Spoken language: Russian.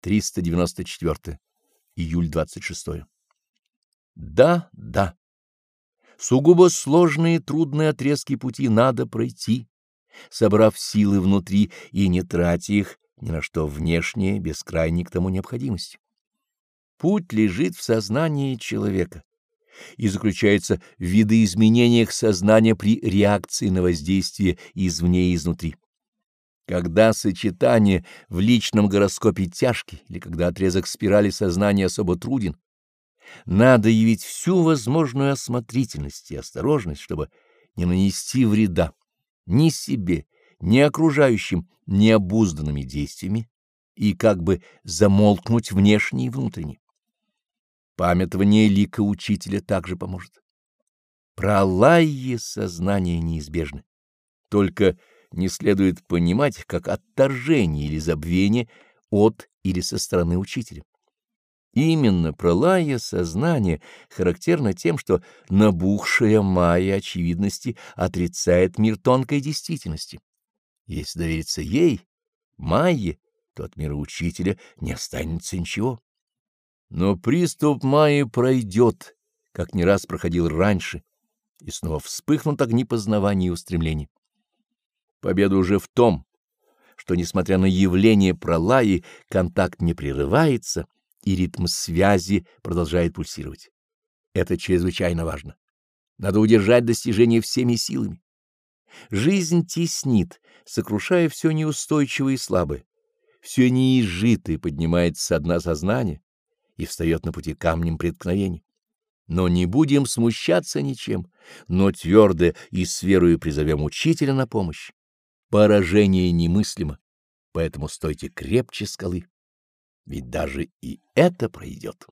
394. Июль 26. Да, да. Сугубо сложные трудные отрезки пути надо пройти, собрав силы внутри и не тратя их ни на что внешнее, без крайней к тому необходимости. Путь лежит в сознании человека и заключается в видоизменениях сознания при реакции на воздействие извне и изнутри. Когда сочетание в личном гороскопе тяжкий или когда отрезок спирали сознания особо труден, надо явить всю возможную осмотрительность и осторожность, чтобы не нанести вреда ни себе, ни окружающим необузданными действиями и как бы замолкнуть внешне и внутренне. Памятование лика учителя также поможет. Пролайе сознание неизбежно. Только не следует понимать как отторжение или забвение от или со стороны учителя. Именно пролая сознание характерно тем, что набухшая майя очевидности отрицает мир тонкой действительности. Если довериться ей, майе, то от мира учителя не останется ничего. Но приступ майи пройдет, как не раз проходил раньше, и снова вспыхнут огни познавания и устремлений. Победа уже в том, что, несмотря на явление пролаи, контакт не прерывается, и ритм связи продолжает пульсировать. Это чрезвычайно важно. Надо удержать достижение всеми силами. Жизнь теснит, сокрушая все неустойчивое и слабое. Все неизжитое поднимается со дна сознания и встает на пути камнем преткновений. Но не будем смущаться ничем, но твердо и с верою призовем учителя на помощь. Поражение немыслимо, поэтому стойте крепче скалы, ведь даже и это пройдет.